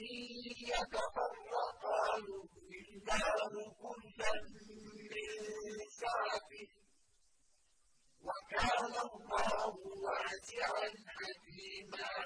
إن يتفرقا يغني كلا من سعته وكان الله واسعا حكيما.